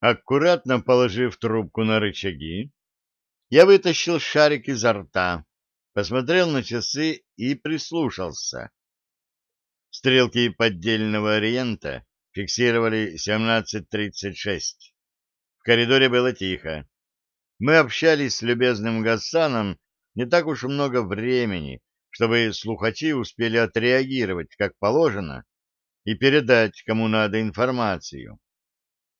Аккуратно положив трубку на рычаги, я вытащил шарик изо рта, посмотрел на часы и прислушался. Стрелки поддельного ориента фиксировали 17.36. В коридоре было тихо. Мы общались с любезным Гасаном не так уж много времени, чтобы слухачи успели отреагировать как положено и передать кому надо информацию.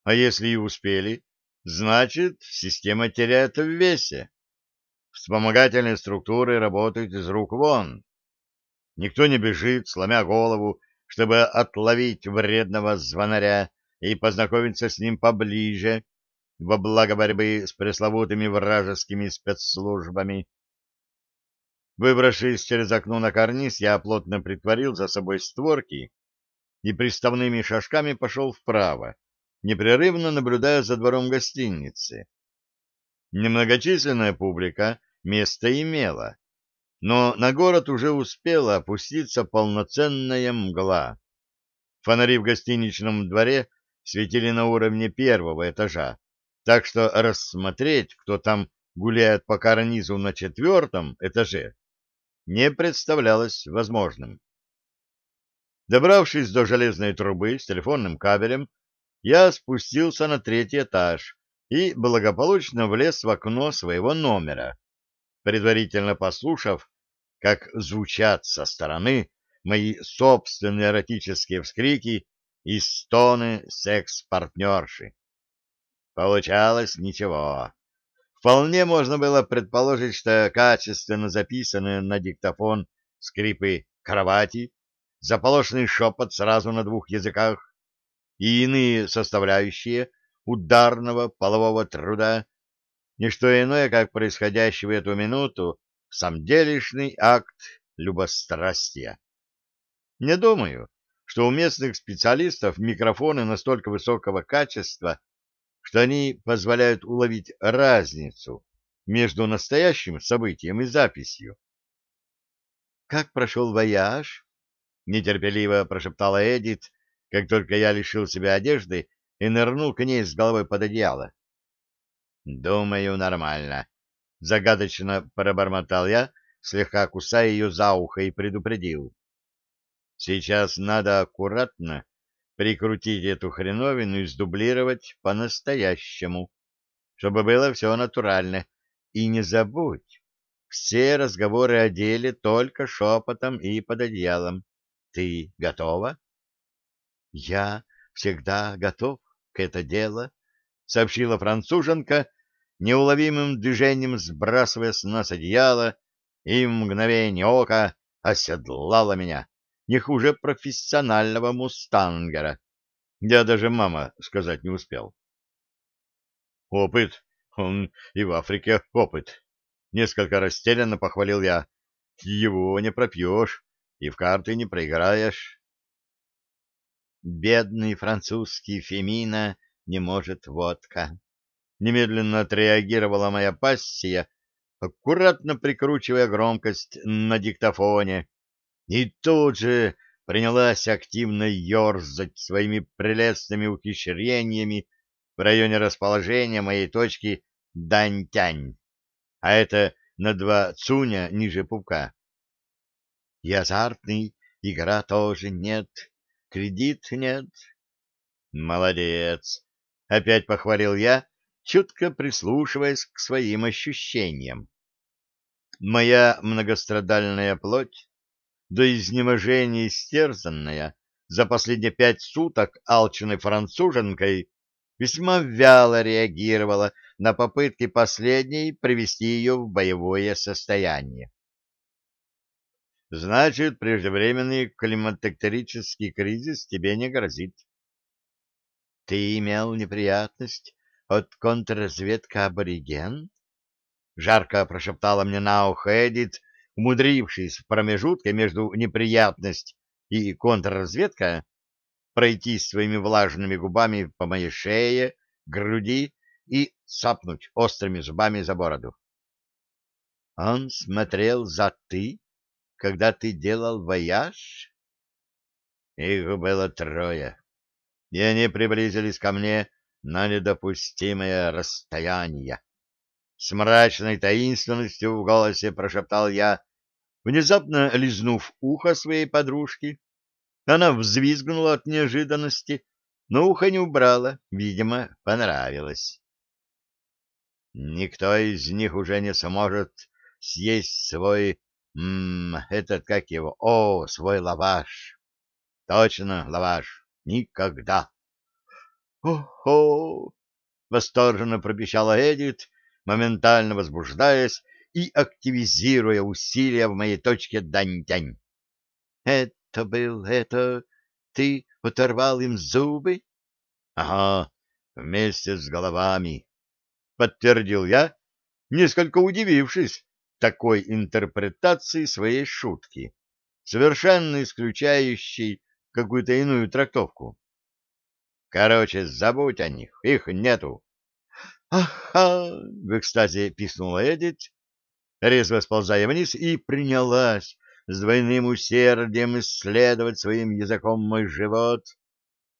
А если и успели, значит, система теряет в весе. Вспомогательные структуры работают из рук вон. Никто не бежит, сломя голову, чтобы отловить вредного звонаря и познакомиться с ним поближе, во благо борьбы с пресловутыми вражескими спецслужбами. Выбравшись через окно на карниз, я плотно притворил за собой створки и приставными шажками пошел вправо, непрерывно наблюдая за двором гостиницы. Немногочисленная публика место имела, но на город уже успела опуститься полноценная мгла. Фонари в гостиничном дворе светили на уровне первого этажа, так что рассмотреть, кто там гуляет по карнизу на четвертом этаже, не представлялось возможным. Добравшись до железной трубы с телефонным кабелем, я спустился на третий этаж и благополучно влез в окно своего номера, предварительно послушав, как звучат со стороны мои собственные эротические вскрики и стоны секс-партнерши. Получалось ничего. Вполне можно было предположить, что качественно записанные на диктофон скрипы кровати, заполошенный шепот сразу на двух языках и иные составляющие ударного полового труда, не что иное, как происходящий в эту минуту самделишный акт любострастия. Не думаю, что у местных специалистов микрофоны настолько высокого качества, что они позволяют уловить разницу между настоящим событием и записью. «Как прошел вояж?» — нетерпеливо прошептала Эдит, как только я лишил себя одежды и нырнул к ней с головой под одеяло. «Думаю, нормально», — загадочно пробормотал я, слегка кусая ее за ухо и предупредил. «Сейчас надо аккуратно прикрутить эту хреновину и сдублировать по-настоящему, чтобы было все натурально. И не забудь, все разговоры о деле только шепотом и под одеялом. Ты готова? — Я всегда готов к это дело, — сообщила француженка, неуловимым движением сбрасывая с нас одеяло, и в мгновение ока оседлала меня не хуже профессионального мустангера. Я даже мама сказать не успел. Опыт, он и в Африке опыт. Несколько растерянно похвалил я. Его не пропьешь и в карты не проиграешь. Бедный французский Фемина не может водка. Немедленно отреагировала моя пассия, аккуратно прикручивая громкость на диктофоне и тут же принялась активно ерзать своими прелестными ухищрениями в районе расположения моей точки Дань-Тянь, а это на два цуня ниже пупка. И азартный, игра тоже нет, кредит нет. Молодец, опять похвалил я, чутко прислушиваясь к своим ощущениям. Моя многострадальная плоть до изнеможения истерзанная, за последние пять суток алчной француженкой весьма вяло реагировала на попытки последней привести ее в боевое состояние. Значит, преждевременный климатекторический кризис тебе не грозит. Ты имел неприятность от контрразведка абориген? Жарко прошептала мне на ухо Эдит, умудрившись в промежутке между неприятность и контрразведка пройти своими влажными губами по моей шее, груди и сапнуть острыми зубами за бороду. Он смотрел за ты, когда ты делал вояж? Их было трое, и они приблизились ко мне на недопустимое расстояние. С мрачной таинственностью в голосе прошептал я, внезапно лизнув ухо своей подружки. Она взвизгнула от неожиданности, но ухо не убрала, видимо, понравилось. Никто из них уже не сможет съесть свой... М -м, этот, как его? О, свой лаваш. Точно, лаваш. Никогда. «О-хо!» — восторженно пропищала Эдит, моментально возбуждаясь и активизируя усилия в моей точке дань-тянь. «Это был, это... Ты оторвал им зубы?» «Ага, вместе с головами», — подтвердил я, несколько удивившись такой интерпретации своей шутки, совершенно исключающей какую-то иную трактовку. Короче, забудь о них, их нету. «Ага!» — в экстазе писнула Эдит, резво сползая вниз, и принялась с двойным усердием исследовать своим языком мой живот,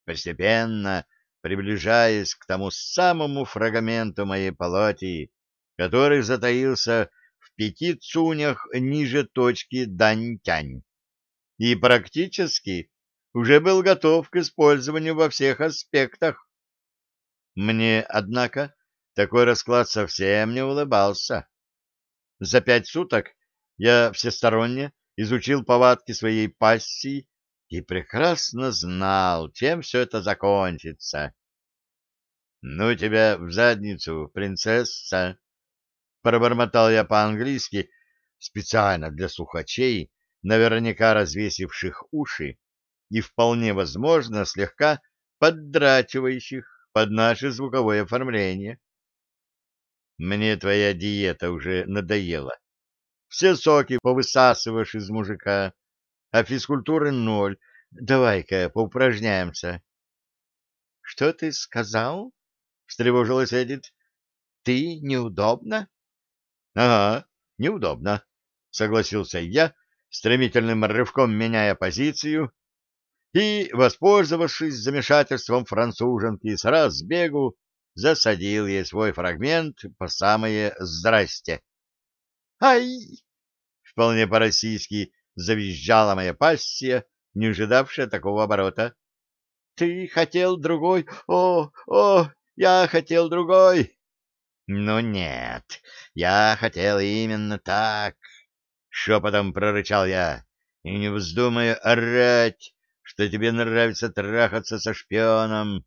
постепенно приближаясь к тому самому фрагменту моей полоти, который затаился пяти цунях ниже точки Дань-Тянь и практически уже был готов к использованию во всех аспектах. Мне, однако, такой расклад совсем не улыбался. За пять суток я всесторонне изучил повадки своей пассии и прекрасно знал, чем все это закончится. — Ну тебя в задницу, принцесса! — пробормотал я по-английски, специально для слухачей, наверняка развесивших уши и вполне возможно слегка поддрачивающих под наше звуковое оформление. Мне твоя диета уже надоела. Все соки повысасываешь из мужика, а физкультуры ноль. Давай-ка поупражняемся. — Что ты сказал? — встревожилась Эдит. — Ты неудобно? — Ага, неудобно, — согласился я, стремительным рывком меняя позицию и, воспользовавшись замешательством француженки, с разбегу засадил ей свой фрагмент по самое «здрасте». «Ай!» — вполне по-российски завизжала моя пассия, не ожидавшая такого оборота. «Ты хотел другой? О, о, я хотел другой!» «Ну нет, я хотел именно так!» — шепотом прорычал я. «И не вздумай орать!» что тебе нравится трахаться со шпионом.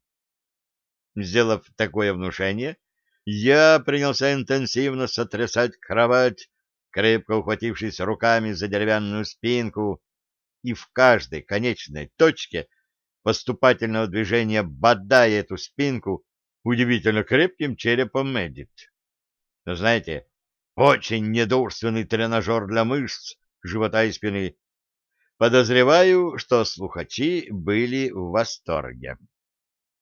Сделав такое внушение, я принялся интенсивно сотрясать кровать, крепко ухватившись руками за деревянную спинку, и в каждой конечной точке поступательного движения бодая эту спинку удивительно крепким черепом Мэддит. Но знаете, очень недурственный тренажер для мышц живота и спины, Подозреваю, что слухачи были в восторге.